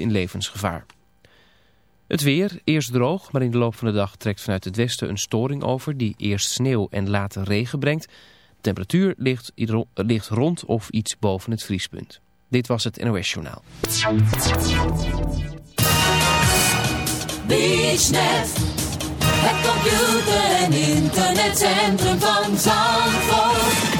in levensgevaar. Het weer, eerst droog, maar in de loop van de dag trekt vanuit het westen een storing over die eerst sneeuw en later regen brengt. De temperatuur ligt, ligt rond of iets boven het vriespunt. Dit was het NOS Journaal. Het computer- en internetcentrum van.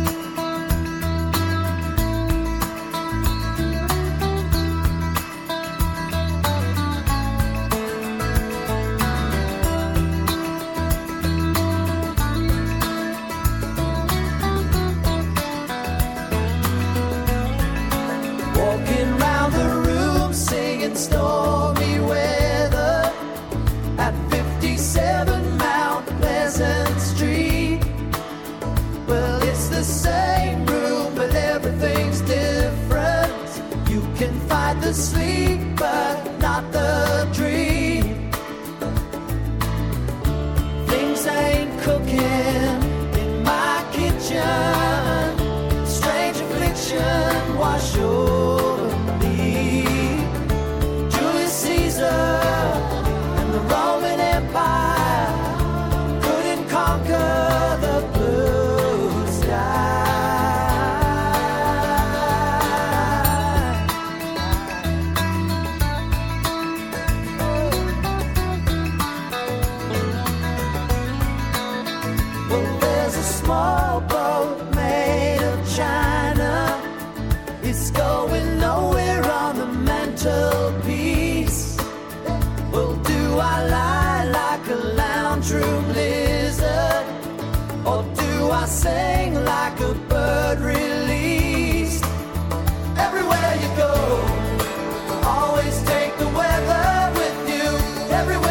Everywhere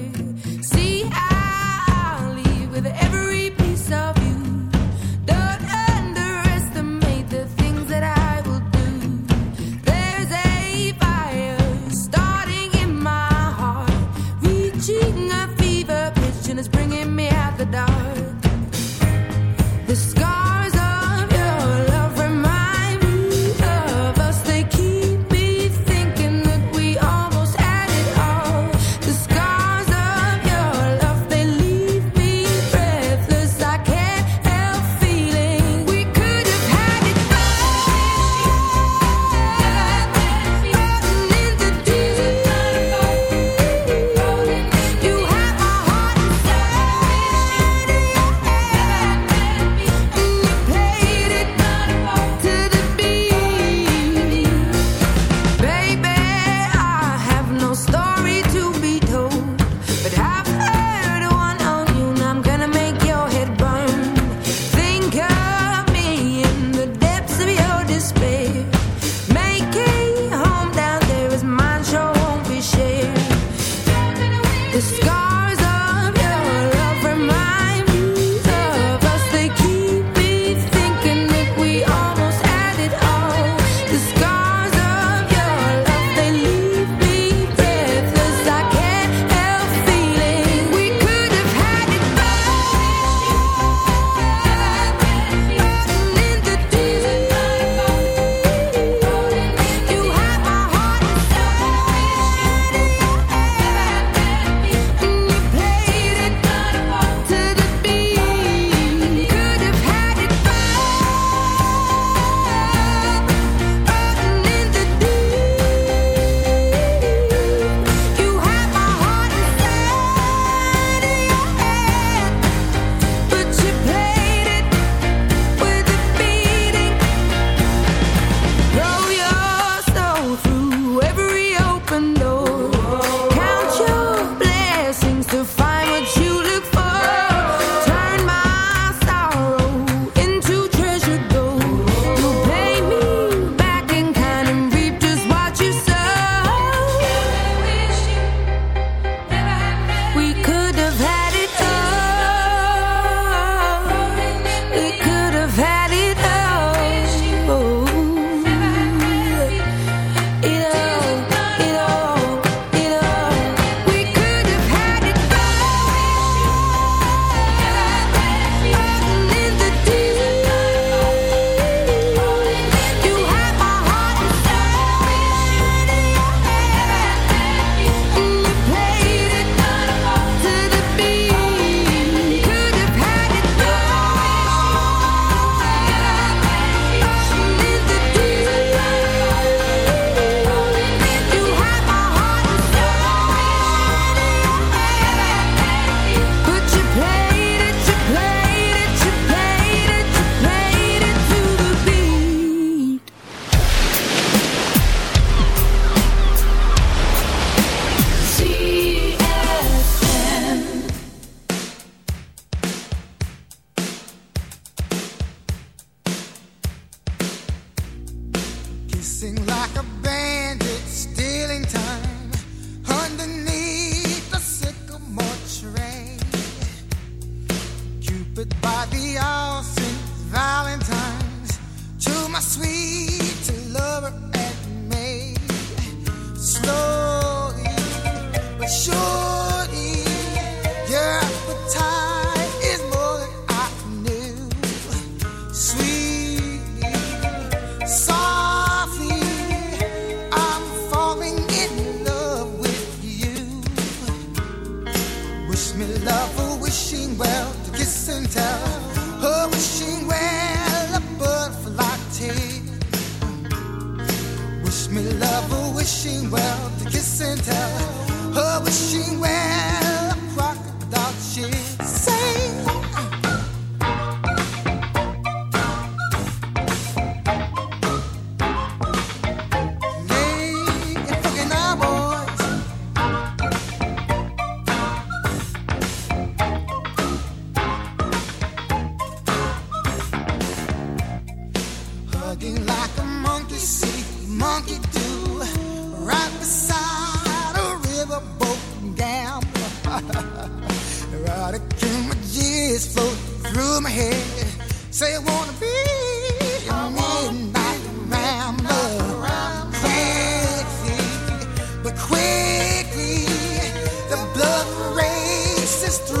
through.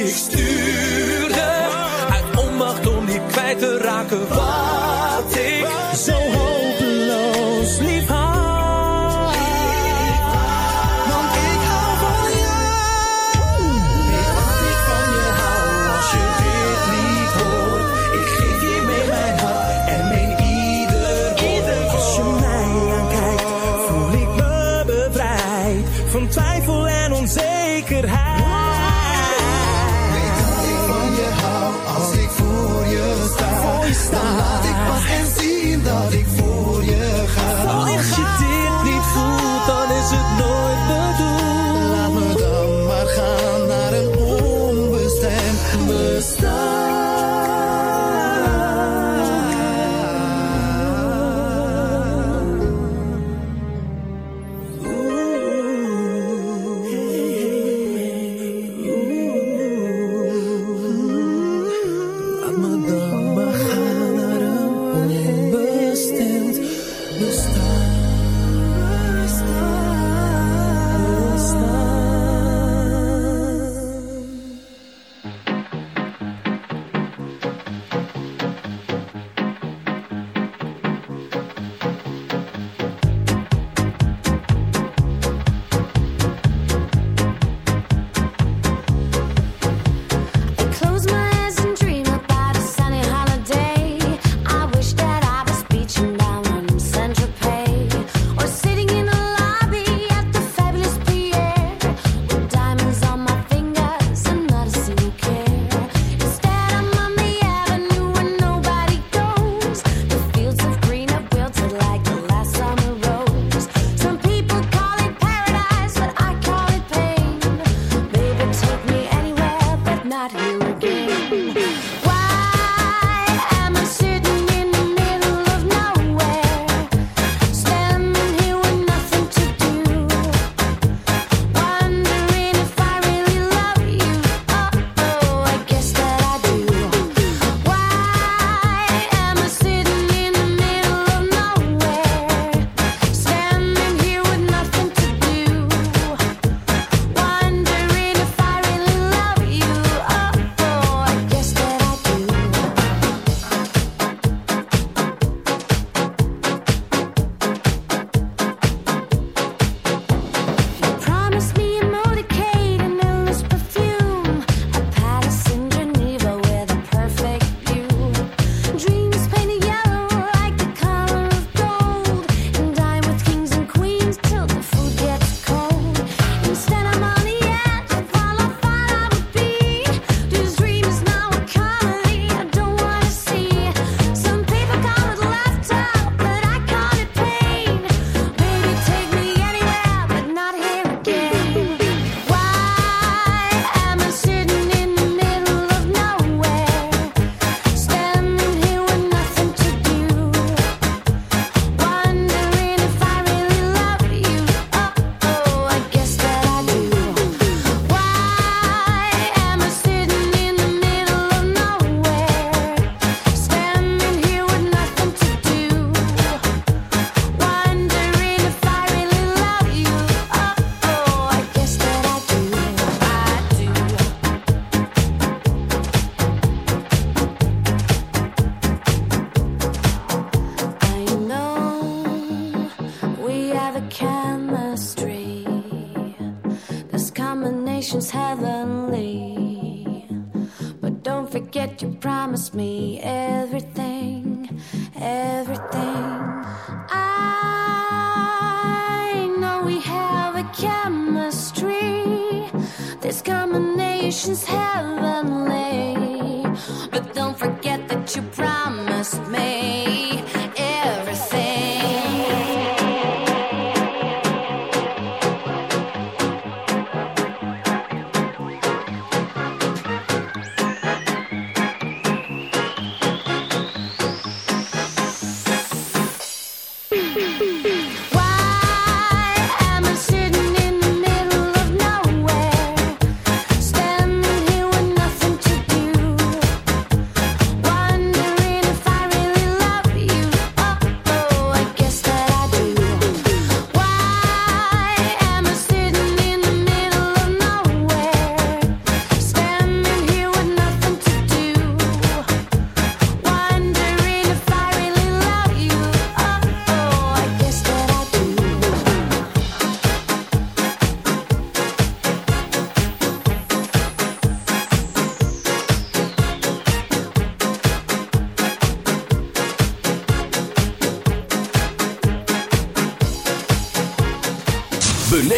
ik stuurde.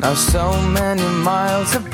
Now so many miles apart.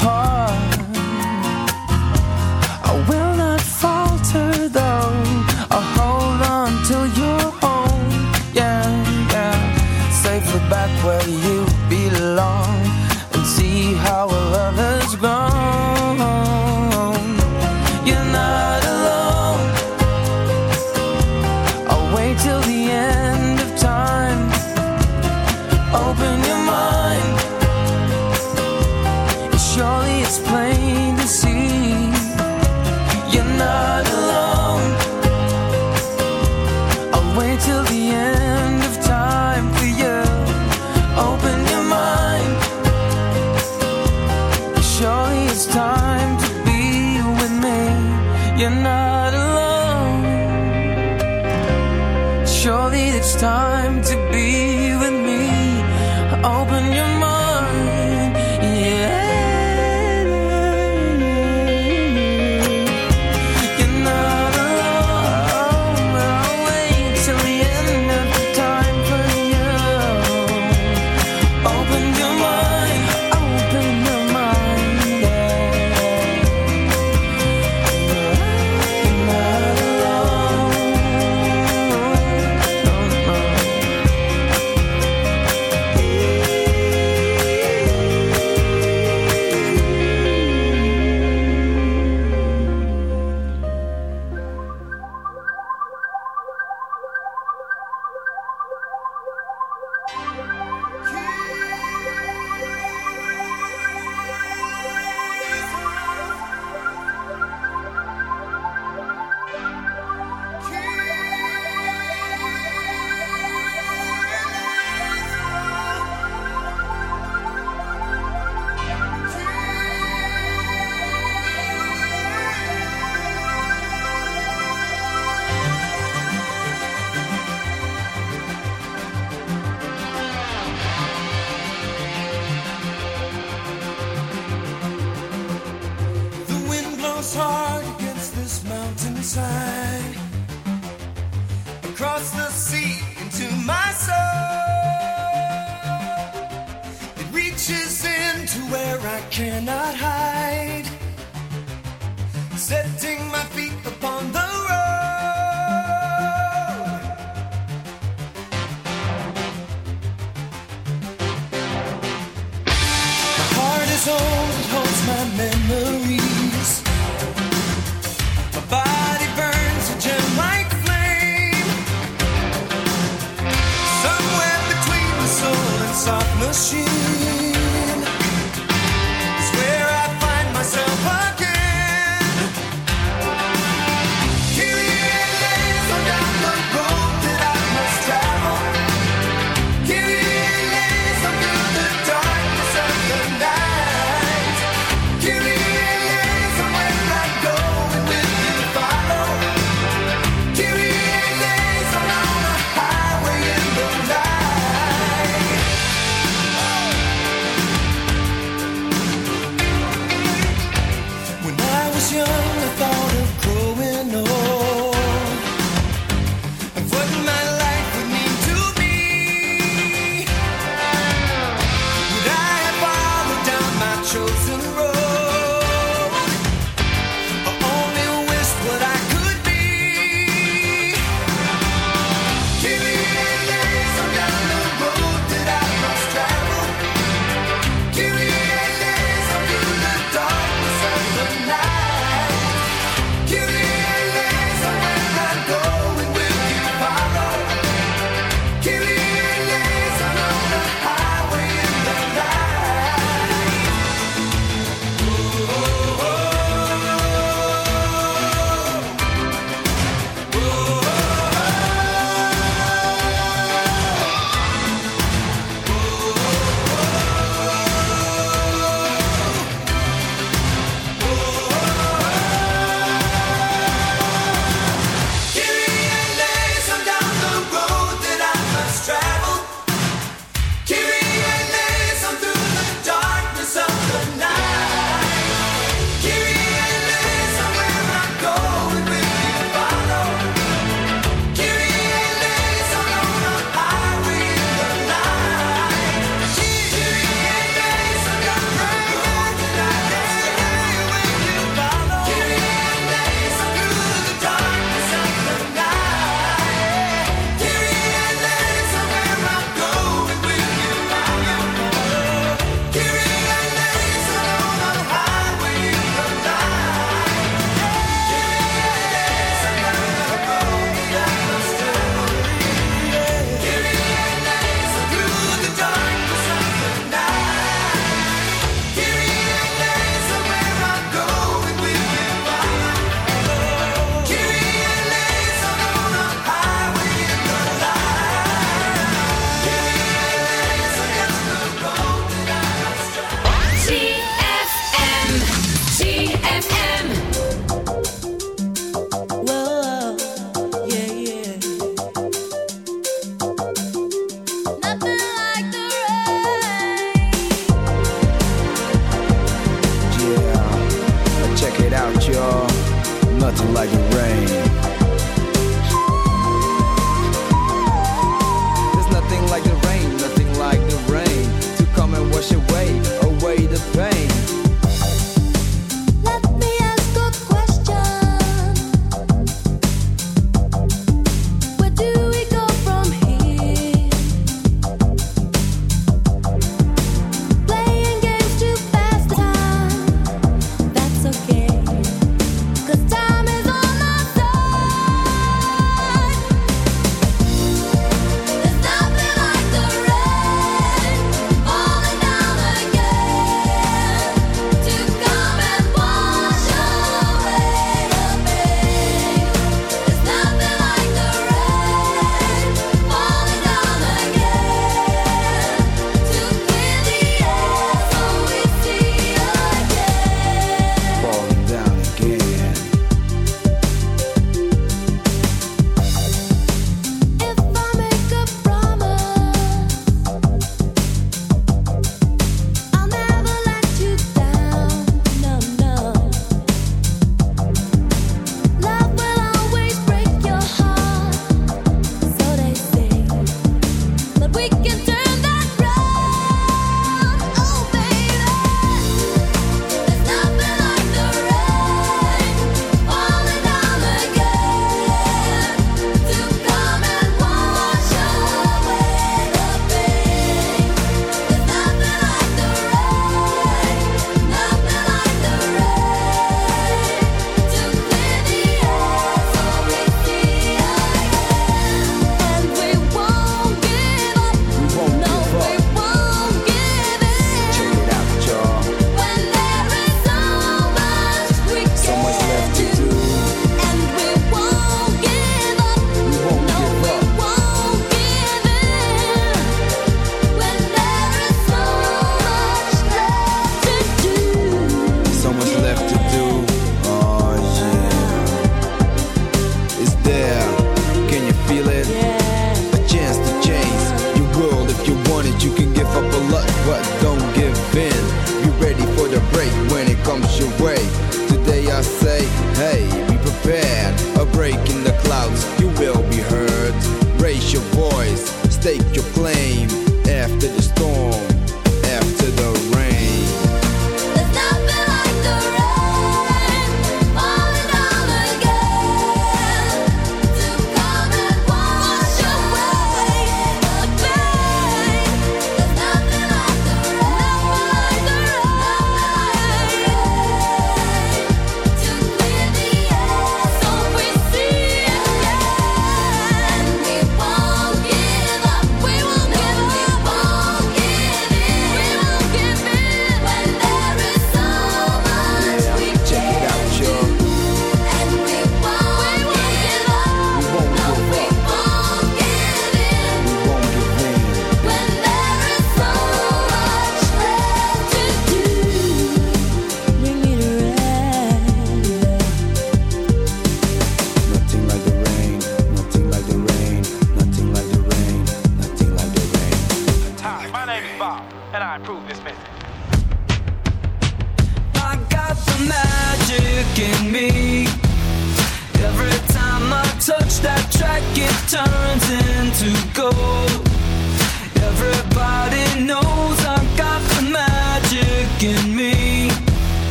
voice, stake your claim.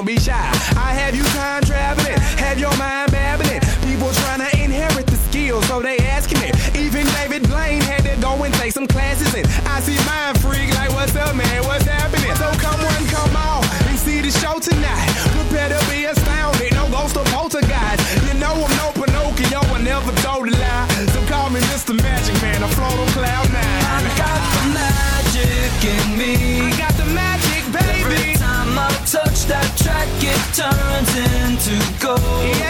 don't be shy. I have you turns into gold. Yes,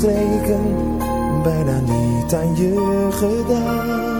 Die verstreken, bijna niet aan je gedacht.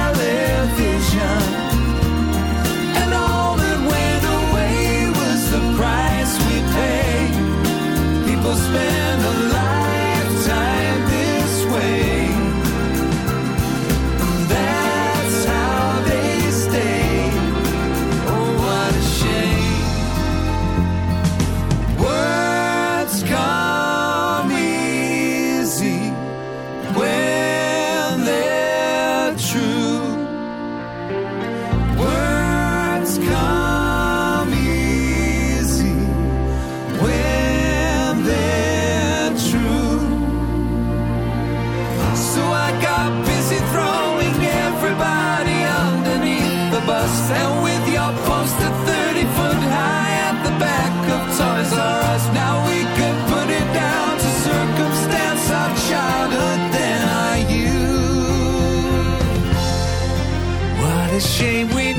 shame we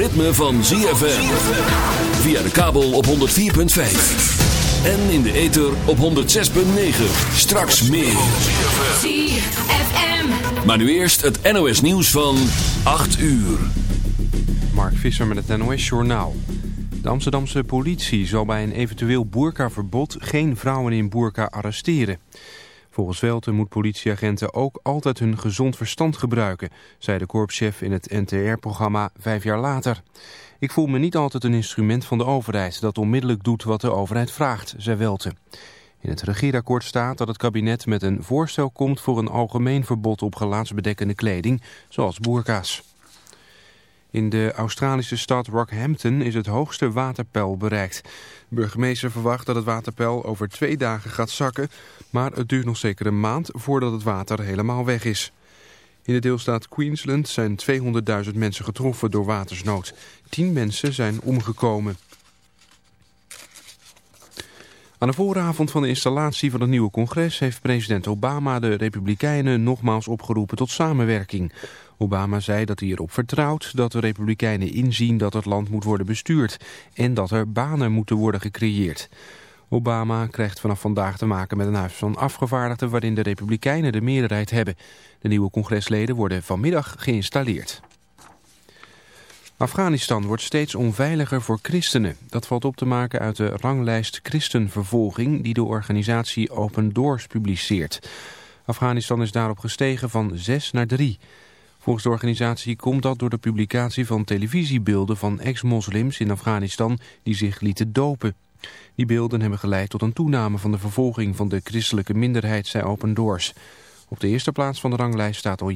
ritme van ZFM. Via de kabel op 104.5. En in de ether op 106.9. Straks meer. ZFM. Maar nu eerst het NOS nieuws van 8 uur. Mark Visser met het NOS Journaal. De Amsterdamse politie zal bij een eventueel boerkaverbod geen vrouwen in boerka arresteren. Volgens Welten moet politieagenten ook altijd hun gezond verstand gebruiken, zei de korpschef in het NTR-programma Vijf jaar later. Ik voel me niet altijd een instrument van de overheid dat onmiddellijk doet wat de overheid vraagt, zei Welten. In het regeerakkoord staat dat het kabinet met een voorstel komt voor een algemeen verbod op gelaatsbedekkende kleding, zoals boerka's. In de Australische stad Rockhampton is het hoogste waterpeil bereikt. Burgemeester verwacht dat het waterpeil over twee dagen gaat zakken, maar het duurt nog zeker een maand voordat het water helemaal weg is. In de deelstaat Queensland zijn 200.000 mensen getroffen door watersnood. 10 mensen zijn omgekomen. Aan de vooravond van de installatie van het nieuwe congres heeft president Obama de Republikeinen nogmaals opgeroepen tot samenwerking. Obama zei dat hij erop vertrouwt dat de Republikeinen inzien dat het land moet worden bestuurd en dat er banen moeten worden gecreëerd. Obama krijgt vanaf vandaag te maken met een huis van afgevaardigden waarin de Republikeinen de meerderheid hebben. De nieuwe congresleden worden vanmiddag geïnstalleerd. Afghanistan wordt steeds onveiliger voor christenen. Dat valt op te maken uit de ranglijst christenvervolging die de organisatie Open Doors publiceert. Afghanistan is daarop gestegen van 6 naar 3. Volgens de organisatie komt dat door de publicatie van televisiebeelden van ex-moslims in Afghanistan die zich lieten dopen. Die beelden hebben geleid tot een toename van de vervolging van de christelijke minderheid, zei Open Doors. Op de eerste plaats van de ranglijst staat al